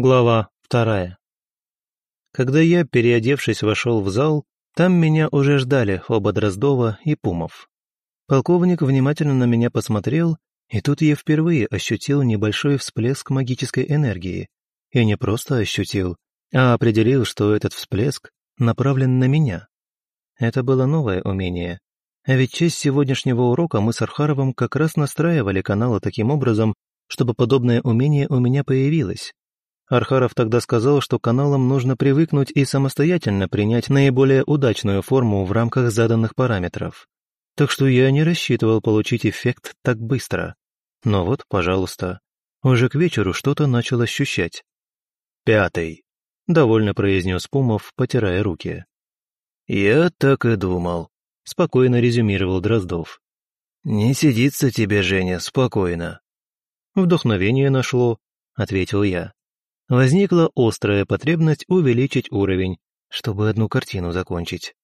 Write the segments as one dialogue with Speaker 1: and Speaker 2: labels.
Speaker 1: Глава вторая. Когда я, переодевшись, вошел в зал, там меня уже ждали оба Дроздова и Пумов. Полковник внимательно на меня посмотрел, и тут я впервые ощутил небольшой всплеск магической энергии. И не просто ощутил, а определил, что этот всплеск направлен на меня. Это было новое умение. А ведь честь сегодняшнего урока мы с Архаровым как раз настраивали каналы таким образом, чтобы подобное умение у меня появилось. Архаров тогда сказал, что каналам нужно привыкнуть и самостоятельно принять наиболее удачную форму в рамках заданных параметров. Так что я не рассчитывал получить эффект так быстро. Но вот, пожалуйста, уже к вечеру что-то начал ощущать. «Пятый», — довольно произнес Пумов, потирая руки. «Я так и думал», — спокойно резюмировал Дроздов. «Не сидится тебе, Женя, спокойно». «Вдохновение нашло», — ответил я возникла острая потребность увеличить уровень, чтобы одну картину закончить.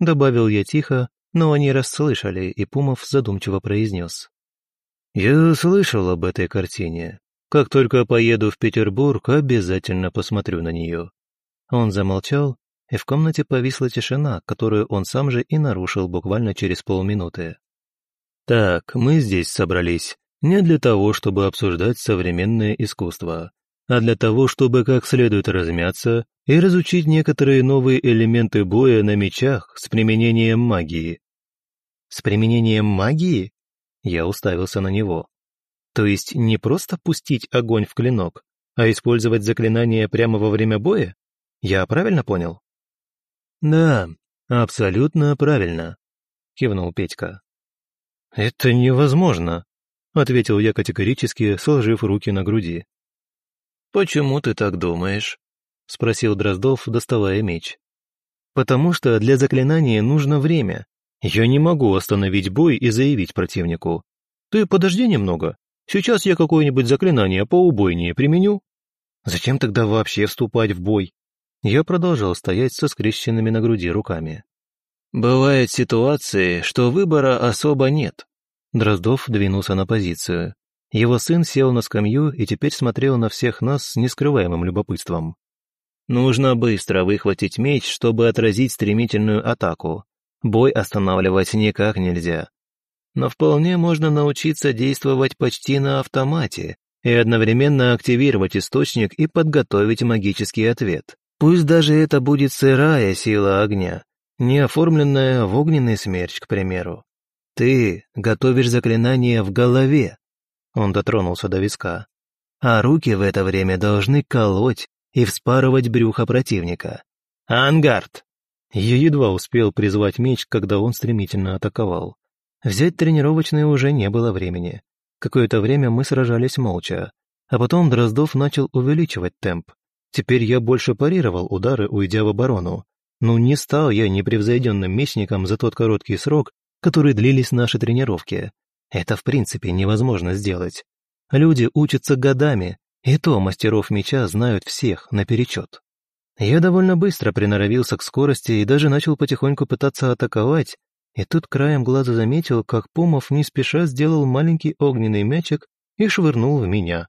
Speaker 1: Добавил я тихо, но они расслышали, и Пумов задумчиво произнес. «Я слышал об этой картине. Как только поеду в Петербург, обязательно посмотрю на нее». Он замолчал, и в комнате повисла тишина, которую он сам же и нарушил буквально через полминуты. «Так, мы здесь собрались не для того, чтобы обсуждать современное искусство а для того, чтобы как следует размяться и разучить некоторые новые элементы боя на мечах с применением магии. С применением магии? Я уставился на него. То есть не просто пустить огонь в клинок, а использовать заклинание прямо во время боя? Я правильно понял? Да, абсолютно правильно, кивнул Петька. Это невозможно, ответил я категорически, сложив руки на груди. «Почему ты так думаешь?» — спросил Дроздов, доставая меч. «Потому что для заклинания нужно время. Я не могу остановить бой и заявить противнику. Ты подожди немного. Сейчас я какое-нибудь заклинание поубойнее применю. Зачем тогда вообще вступать в бой?» Я продолжал стоять со скрещенными на груди руками. «Бывают ситуации, что выбора особо нет». Дроздов двинулся на позицию. Его сын сел на скамью и теперь смотрел на всех нас с нескрываемым любопытством. Нужно быстро выхватить меч, чтобы отразить стремительную атаку. Бой останавливать никак нельзя. Но вполне можно научиться действовать почти на автомате и одновременно активировать источник и подготовить магический ответ. Пусть даже это будет сырая сила огня, не оформленная в огненный смерч, к примеру. Ты готовишь заклинание в голове, он дотронулся до виска. А руки в это время должны колоть и вспарывать брюхо противника. «Ангард!» Я едва успел призвать меч, когда он стремительно атаковал. Взять тренировочные уже не было времени. Какое-то время мы сражались молча, а потом Дроздов начал увеличивать темп. Теперь я больше парировал удары, уйдя в оборону. Но не стал я непревзойденным мечником за тот короткий срок, который длились наши тренировки. Это в принципе невозможно сделать. Люди учатся годами, и то мастеров меча знают всех наперечет. Я довольно быстро приноровился к скорости и даже начал потихоньку пытаться атаковать, и тут краем глаза заметил, как Помов не спеша сделал маленький огненный мячик и швырнул в меня.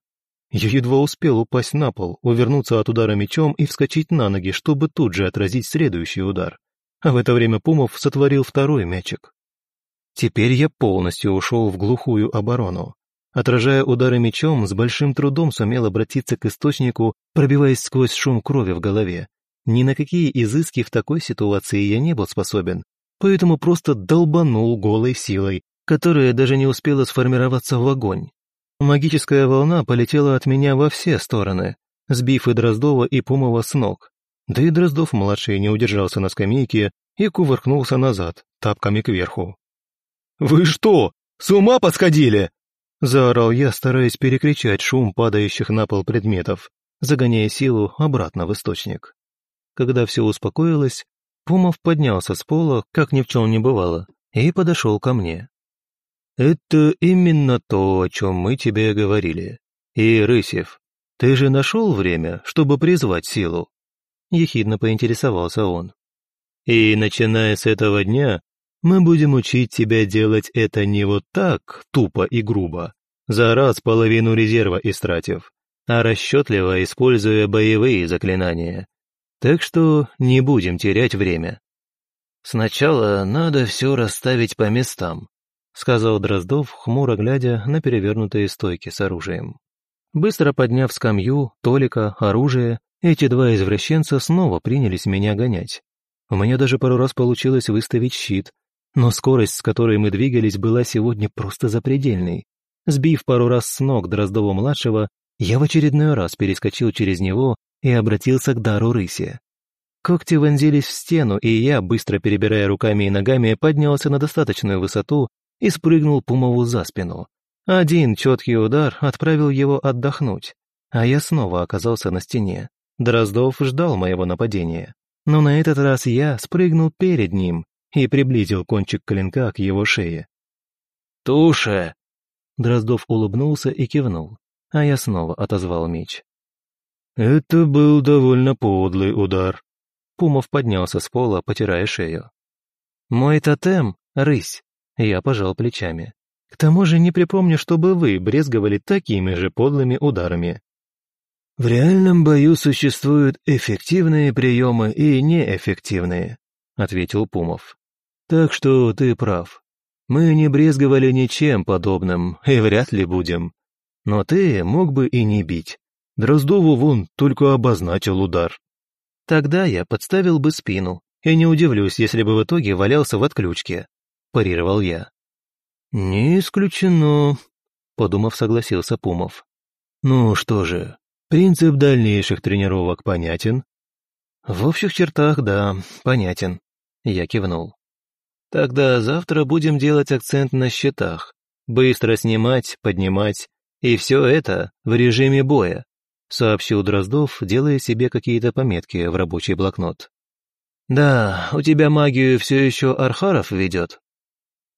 Speaker 1: Я едва успел упасть на пол, увернуться от удара мечом и вскочить на ноги, чтобы тут же отразить следующий удар. А в это время Пумов сотворил второй мячик. Теперь я полностью ушел в глухую оборону. Отражая удары мечом, с большим трудом сумел обратиться к источнику, пробиваясь сквозь шум крови в голове. Ни на какие изыски в такой ситуации я не был способен, поэтому просто долбанул голой силой, которая даже не успела сформироваться в огонь. Магическая волна полетела от меня во все стороны, сбив и Дроздова, и Пумова с ног. Да и Дроздов-младший не удержался на скамейке и кувыркнулся назад, тапками кверху. «Вы что, с ума посходили?» Заорал я, стараясь перекричать шум падающих на пол предметов, загоняя силу обратно в источник. Когда все успокоилось, Пумов поднялся с пола, как ни в чем не бывало, и подошел ко мне. «Это именно то, о чем мы тебе говорили. И, Рысев, ты же нашел время, чтобы призвать силу?» Ехидно поинтересовался он. «И начиная с этого дня мы будем учить тебя делать это не вот так, тупо и грубо, за раз половину резерва истратив, а расчетливо используя боевые заклинания. Так что не будем терять время. Сначала надо все расставить по местам, сказал Дроздов, хмуро глядя на перевернутые стойки с оружием. Быстро подняв скамью, Толика, оружие, эти два извращенца снова принялись меня гонять. У меня даже пару раз получилось выставить щит, но скорость, с которой мы двигались, была сегодня просто запредельной. Сбив пару раз с ног Дроздова-младшего, я в очередной раз перескочил через него и обратился к дару рыси. Когти вонзились в стену, и я, быстро перебирая руками и ногами, поднялся на достаточную высоту и спрыгнул Пумову за спину. Один четкий удар отправил его отдохнуть, а я снова оказался на стене. Дроздов ждал моего нападения, но на этот раз я спрыгнул перед ним и приблизил кончик клинка к его шее.
Speaker 2: «Туша!»
Speaker 1: Дроздов улыбнулся и кивнул, а я снова отозвал меч.
Speaker 2: «Это был довольно подлый удар».
Speaker 1: Пумов поднялся с пола, потирая шею. «Мой тотем — рысь», — я пожал плечами. «К тому же не припомню, чтобы вы брезговали такими же подлыми ударами».
Speaker 2: «В реальном бою существуют эффективные приемы и неэффективные», — ответил Пумов. «Так что ты прав. Мы не брезговали ничем подобным и вряд ли будем. Но ты мог бы и не бить. Дроздову вон только обозначил удар.
Speaker 1: Тогда я подставил бы спину, и не удивлюсь, если бы в итоге валялся в отключке», – парировал я.
Speaker 2: «Не исключено», – подумав, согласился Пумов. «Ну что же, принцип дальнейших тренировок понятен?»
Speaker 1: «В общих чертах, да, понятен», – я кивнул. Тогда завтра будем делать акцент на счетах. Быстро снимать, поднимать. И все это в режиме боя», — сообщил Дроздов, делая себе какие-то пометки в рабочий блокнот. «Да, у тебя магию все еще Архаров ведет?»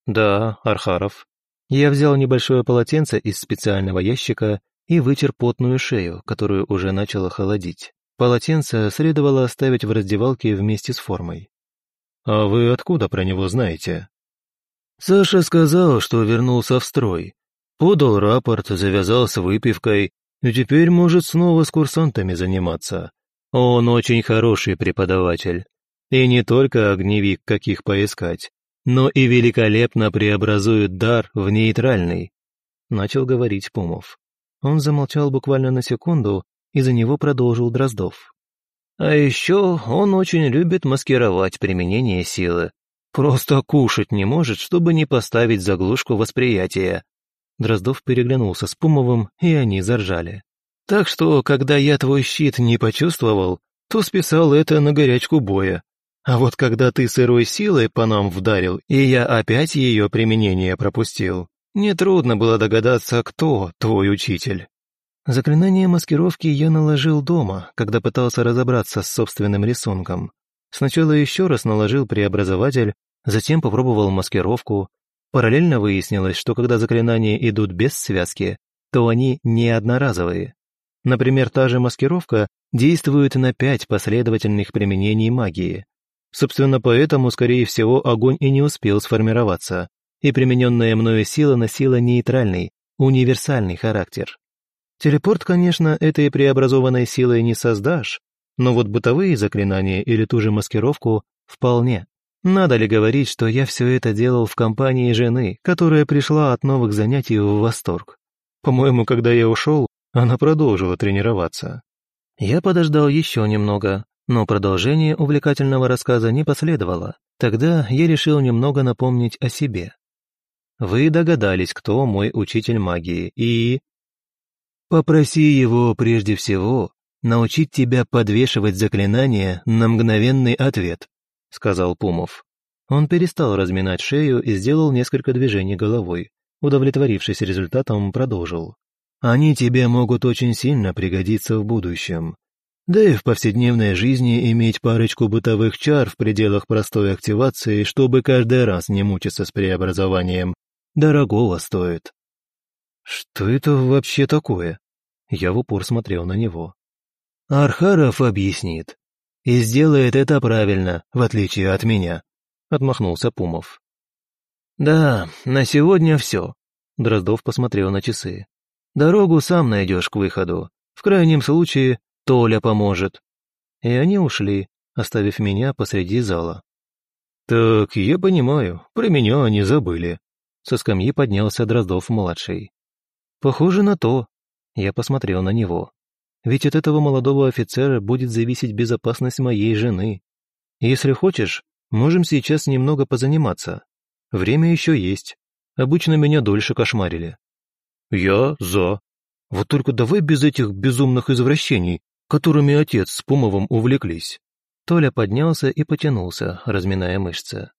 Speaker 1: «Да, Архаров». Я взял небольшое полотенце из специального ящика и вытер потную шею, которую уже начало холодить. Полотенце следовало оставить в раздевалке вместе с формой.
Speaker 2: «А вы откуда про него знаете?»
Speaker 1: Саша сказал, что вернулся в строй. Подал рапорт, завязался выпивкой, и теперь может снова с курсантами заниматься. Он очень хороший преподаватель. И не только огневик, каких поискать, но и великолепно преобразует дар в нейтральный. Начал говорить Пумов. Он замолчал буквально на секунду, и за него продолжил Дроздов. А еще он очень любит маскировать применение силы. Просто кушать не может, чтобы не поставить заглушку восприятия. Дроздов переглянулся с Пумовым, и они заржали. Так что, когда я твой щит не почувствовал, то списал это на горячку боя. А вот когда ты сырой силой по нам вдарил, и я опять ее применение пропустил, нетрудно было догадаться, кто твой учитель. Заклинание маскировки я наложил дома, когда пытался разобраться с собственным рисунком. Сначала еще раз наложил преобразователь, затем попробовал маскировку. Параллельно выяснилось, что когда заклинания идут без связки, то они не одноразовые. Например, та же маскировка действует на пять последовательных применений магии. Собственно, поэтому, скорее всего, огонь и не успел сформироваться, и примененная мною сила носила нейтральный, универсальный характер. Телепорт, конечно, этой преобразованной силой не создашь, но вот бытовые заклинания или ту же маскировку вполне. Надо ли говорить, что я все это делал в компании жены, которая пришла от новых занятий в восторг? По-моему, когда я ушел, она продолжила тренироваться. Я подождал еще немного, но продолжение увлекательного рассказа не последовало. Тогда я решил немного напомнить о себе. Вы догадались, кто мой учитель магии, и... Попроси его прежде всего научить тебя подвешивать заклинания на мгновенный ответ», — сказал Пумов. Он перестал разминать шею и сделал несколько движений головой. Удовлетворившись результатом, продолжил. «Они тебе могут очень сильно пригодиться в будущем. Да и в повседневной жизни иметь парочку бытовых чар в пределах простой активации, чтобы каждый раз не мучиться с преобразованием, дорогого стоит. «Что это вообще такое?» Я в упор смотрел на него. «Архаров объяснит. И сделает это правильно, в отличие от меня», — отмахнулся Пумов. «Да, на сегодня все», — Дроздов посмотрел на часы. «Дорогу сам найдешь к выходу. В крайнем случае, Толя поможет». И они ушли, оставив меня посреди зала.
Speaker 2: «Так, я понимаю, про меня они забыли». Со скамьи поднялся Дроздов-младший.
Speaker 1: «Похоже на то». Я посмотрел на него. «Ведь от этого молодого офицера будет зависеть безопасность моей жены. Если хочешь, можем сейчас немного позаниматься. Время еще есть. Обычно меня дольше кошмарили».
Speaker 2: «Я за. Вот только давай без этих безумных извращений, которыми отец с Пумовым увлеклись».
Speaker 1: Толя поднялся и потянулся, разминая мышцы.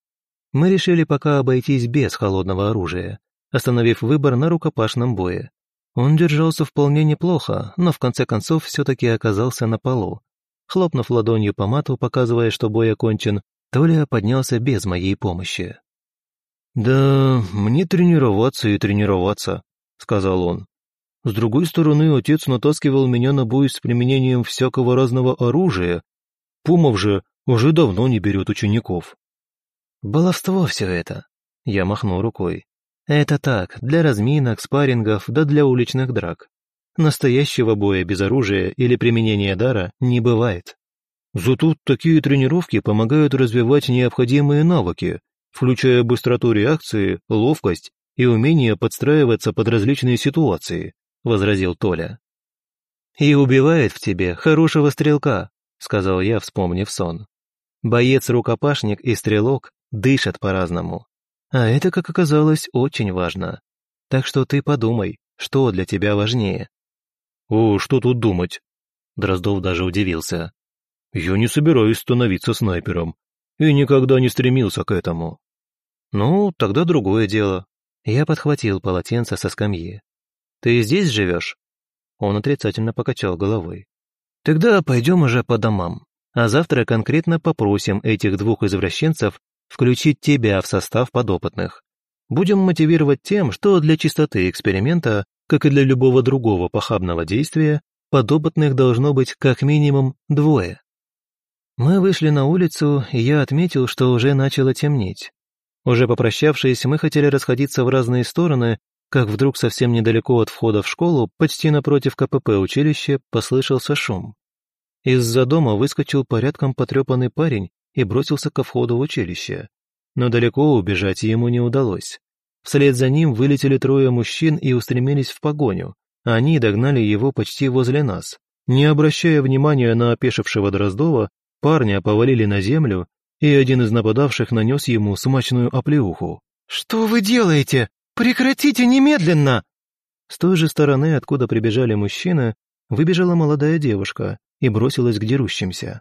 Speaker 1: Мы решили пока обойтись без холодного оружия, остановив выбор на рукопашном бое. Он держался вполне неплохо, но в конце концов все-таки оказался на полу. Хлопнув ладонью по мату, показывая, что бой окончен, Толя поднялся без моей помощи.
Speaker 2: «Да, мне тренироваться и тренироваться», — сказал он. «С другой стороны, отец натаскивал меня на бой с применением всякого разного оружия. Пумов же уже давно не берет учеников».
Speaker 1: «Баловство все это», — я махнул рукой. «Это так, для разминок, спаррингов, да для уличных драк. Настоящего боя без оружия или применения дара не бывает».
Speaker 2: «Зато такие тренировки помогают развивать необходимые навыки, включая быстроту реакции, ловкость и умение подстраиваться под различные ситуации», — возразил Толя.
Speaker 1: «И убивает в тебе хорошего стрелка», — сказал я, вспомнив сон. «Боец-рукопашник и стрелок дышат по-разному. А это, как оказалось, очень важно. Так что ты подумай, что для тебя важнее».
Speaker 2: «О, что тут думать?» Дроздов даже удивился. «Я не собираюсь становиться снайпером и никогда не стремился к этому».
Speaker 1: «Ну, тогда другое дело». Я подхватил полотенце со скамьи. «Ты здесь живешь?» Он отрицательно покачал головой. «Тогда пойдем уже по домам, а завтра конкретно попросим этих двух извращенцев включить тебя в состав подопытных. Будем мотивировать тем, что для чистоты эксперимента, как и для любого другого похабного действия, подопытных должно быть как минимум двое. Мы вышли на улицу, и я отметил, что уже начало темнеть. Уже попрощавшись, мы хотели расходиться в разные стороны, как вдруг совсем недалеко от входа в школу, почти напротив КПП училища, послышался шум. Из-за дома выскочил порядком потрепанный парень и бросился ко входу в училище. Но далеко убежать ему не удалось. Вслед за ним вылетели трое мужчин и устремились в погоню. Они догнали его почти возле нас. Не обращая внимания на опешившего Дроздова, Парня повалили на землю, и один из нападавших нанес ему смачную оплеуху.
Speaker 3: «Что вы делаете? Прекратите немедленно!»
Speaker 1: С той же стороны, откуда прибежали мужчины, выбежала молодая девушка и бросилась к дерущимся.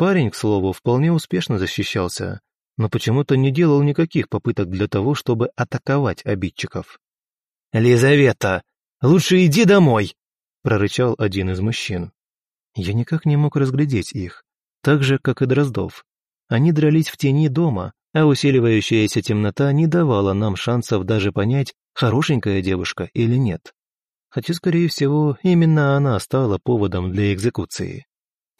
Speaker 1: Парень, к слову, вполне успешно защищался, но почему-то не делал никаких попыток для того, чтобы атаковать обидчиков.
Speaker 3: «Лизавета, лучше иди домой!» — прорычал один из мужчин.
Speaker 1: Я никак не мог разглядеть их, так же, как и Дроздов. Они дрались в тени дома, а усиливающаяся темнота не давала нам шансов даже понять, хорошенькая девушка или нет. Хотя, скорее всего, именно она стала поводом для экзекуции.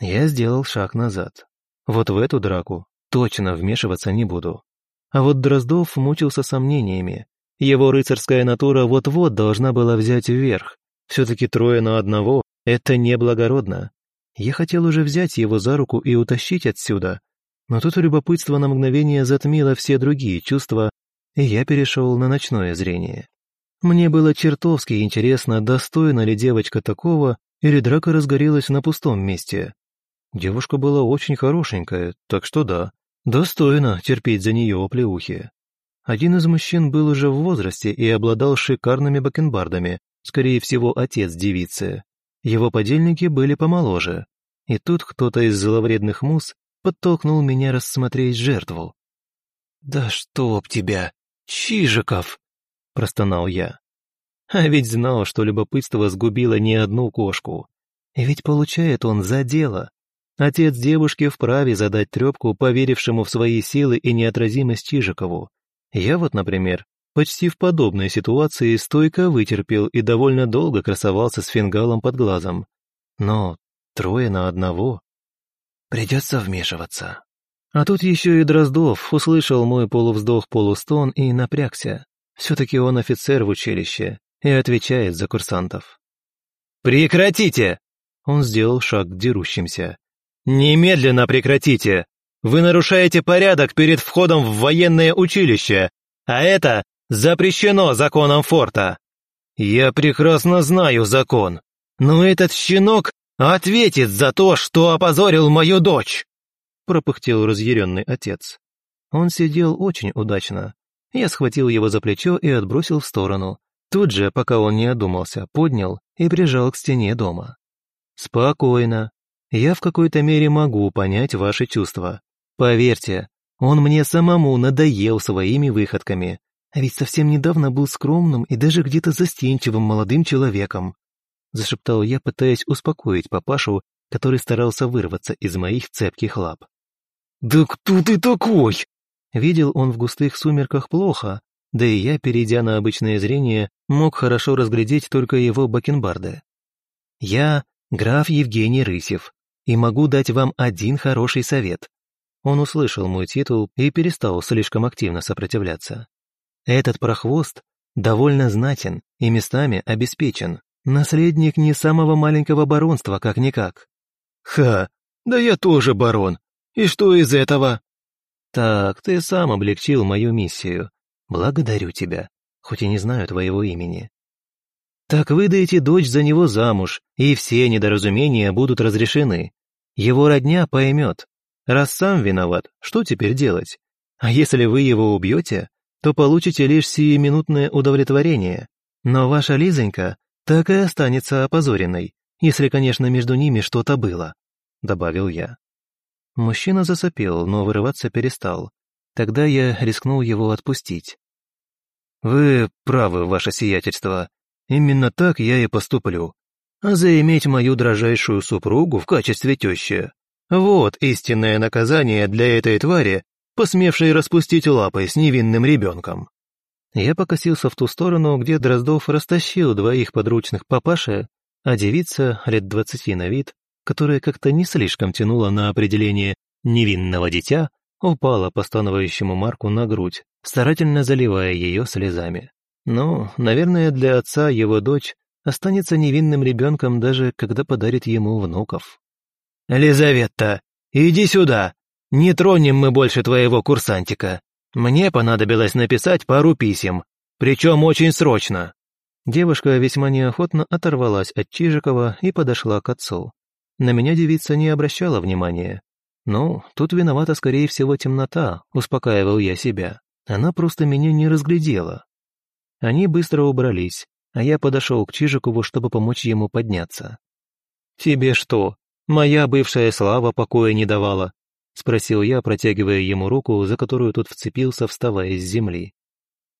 Speaker 1: Я сделал шаг назад. Вот в эту драку точно вмешиваться не буду. А вот Дроздов мучился сомнениями. Его рыцарская натура вот-вот должна была взять вверх. Все-таки трое на одного — это неблагородно. Я хотел уже взять его за руку и утащить отсюда, но тут любопытство на мгновение затмило все другие чувства, и я перешел на ночное зрение. Мне было чертовски интересно, достойна ли девочка такого, или драка разгорелась на пустом месте. Девушка была очень хорошенькая, так что да, достойно терпеть за нее оплеухи. Один из мужчин был уже в возрасте и обладал шикарными бакенбардами, скорее всего, отец девицы. Его подельники были помоложе. И тут кто-то из зловредных мус подтолкнул меня рассмотреть жертву.
Speaker 3: «Да чтоб тебя! Чижиков!» – простонал я.
Speaker 1: А ведь знал, что любопытство сгубило не одну кошку. И ведь получает он за дело. Отец девушки вправе задать трепку, поверившему в свои силы и неотразимость Чижикову. Я вот, например, Почти в подобной ситуации стойко вытерпел и довольно долго красовался с фингалом под глазом. Но трое на одного. Придется вмешиваться. А тут еще и Дроздов услышал мой полувздох-полустон и напрягся. Все-таки он офицер в училище и отвечает за курсантов. «Прекратите!» Он сделал шаг к дерущимся. «Немедленно прекратите! Вы нарушаете порядок перед входом в военное училище, а это запрещено законом форта. Я прекрасно знаю закон, но этот щенок ответит за то, что опозорил мою дочь!» пропыхтел разъяренный отец. Он сидел очень удачно. Я схватил его за плечо и отбросил в сторону. Тут же, пока он не одумался, поднял и прижал к стене дома. «Спокойно. Я в какой-то мере могу понять ваши чувства. Поверьте, он мне самому надоел своими выходками, а ведь совсем недавно был скромным и даже где-то застенчивым молодым человеком», зашептал я, пытаясь успокоить папашу, который старался вырваться из моих цепких лап. «Да кто ты такой?» Видел он в густых сумерках плохо, да и я, перейдя на обычное зрение, мог хорошо разглядеть только его бакенбарды. «Я граф Евгений Рысев, и могу дать вам один хороший совет». Он услышал мой титул и перестал слишком активно сопротивляться. «Этот прохвост довольно знатен и местами обеспечен. Наследник не самого маленького баронства, как-никак». «Ха, да я тоже барон. И что из этого?» «Так, ты сам облегчил мою миссию. Благодарю тебя, хоть и не знаю твоего имени». «Так выдайте дочь за него замуж, и все недоразумения будут разрешены. Его родня поймет. Раз сам виноват, что теперь делать? А если вы его убьете, то получите лишь сиюминутное удовлетворение. Но ваша Лизонька так и останется опозоренной, если, конечно, между ними что-то было», — добавил я. Мужчина засопел, но вырываться перестал. Тогда я рискнул его отпустить. «Вы правы, ваше сиятельство. Именно так я и поступлю. А заиметь мою дрожайшую супругу в качестве тещи — вот истинное наказание для этой твари, посмевшей распустить лапы с невинным ребенком». Я покосился в ту сторону, где Дроздов растащил двоих подручных папаши, а девица, лет двадцати на вид, которая как-то не слишком тянула на определение «невинного дитя», упала постановающему Марку на грудь, старательно заливая ее слезами. Ну, наверное, для отца его дочь останется невинным ребенком даже когда подарит ему внуков. «Лизавета, иди сюда! Не тронем мы больше твоего курсантика. Мне понадобилось написать пару писем, причем очень срочно». Девушка весьма неохотно оторвалась от Чижикова и подошла к отцу. На меня девица не обращала внимания. Ну, тут виновата, скорее всего, темнота, успокаивал я себя. Она просто меня не разглядела. Они быстро убрались, а я подошел к Чижикову, чтобы помочь ему подняться. «Тебе что, моя бывшая слава покоя не давала?» — спросил я, протягивая ему руку, за которую тот вцепился, вставая с земли.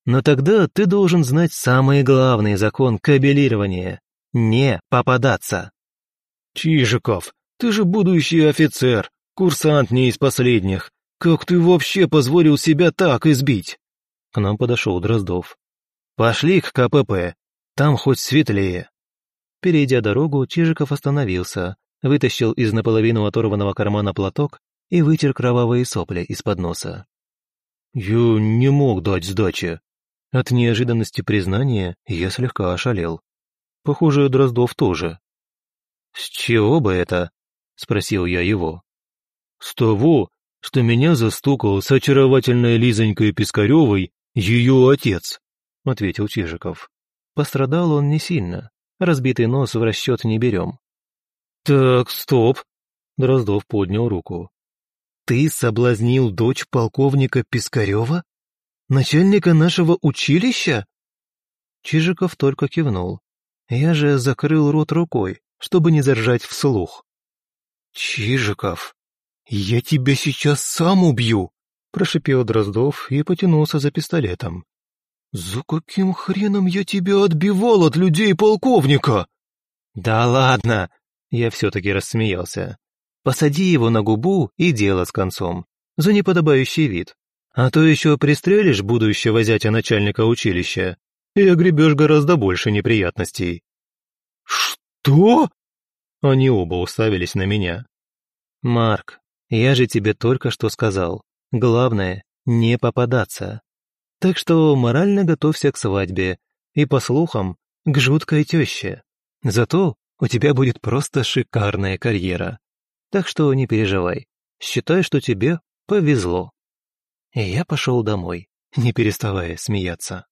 Speaker 1: «Но тогда ты должен знать самый главный закон кабелирования — не попадаться». «Чижиков, ты же будущий офицер, курсант не из последних. Как ты вообще позволил себя так избить?» К нам подошел Дроздов. «Пошли к КПП, там хоть светлее». Перейдя дорогу, Чижиков остановился, вытащил из наполовину оторванного кармана платок и вытер кровавые сопли из-под носа. «Я не мог дать сдачи». От неожиданности признания я слегка ошалел. Похоже, Дроздов тоже. «С чего бы это?» — спросил я его. «С того, что меня застукал с очаровательной Лизонькой Пискаревой ее отец», — ответил Чижиков. Пострадал он не сильно, разбитый нос в расчет не берем. «Так, стоп!» — Дроздов поднял руку. «Ты соблазнил дочь полковника Пискарева? Начальника нашего училища?» Чижиков только кивнул. Я же закрыл рот рукой, чтобы не заржать вслух. «Чижиков, я тебя сейчас сам убью!» прошипел Дроздов и потянулся за пистолетом. «За каким хреном я тебя отбивал от людей полковника?» «Да ладно!» Я все-таки рассмеялся. «Посади его на губу и дело с концом. За неподобающий вид. А то еще пристрелишь будущего зятя начальника училища и огребешь гораздо больше неприятностей». «Что?» Они оба уставились на меня. «Марк, я же тебе только что сказал. Главное, не попадаться. Так что морально готовься к свадьбе и, по слухам, к жуткой теще. Зато у тебя будет просто шикарная карьера. Так что не переживай, считай, что тебе повезло». И я пошел домой, не переставая смеяться.